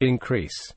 increase.